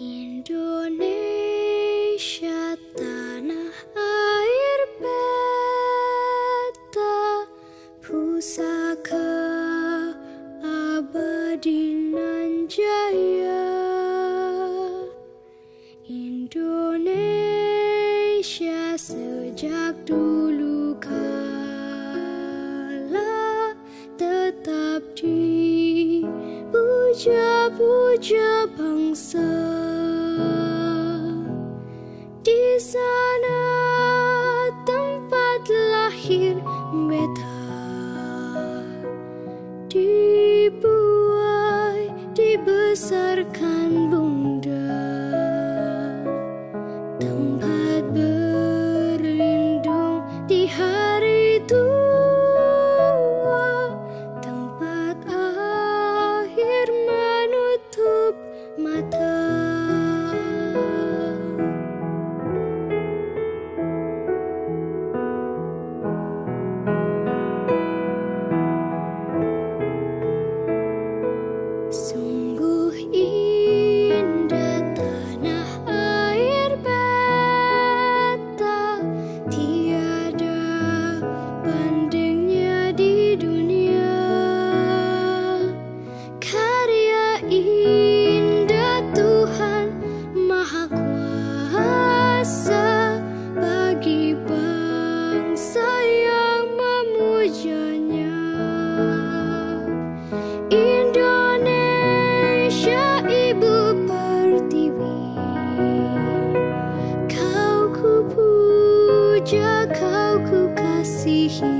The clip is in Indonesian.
Indonesia sejak dulu kala tetap dipuja-puja bangsa. Di sana tempat lahir beta. Dibuai dibesarkan bunda. Tempat see here.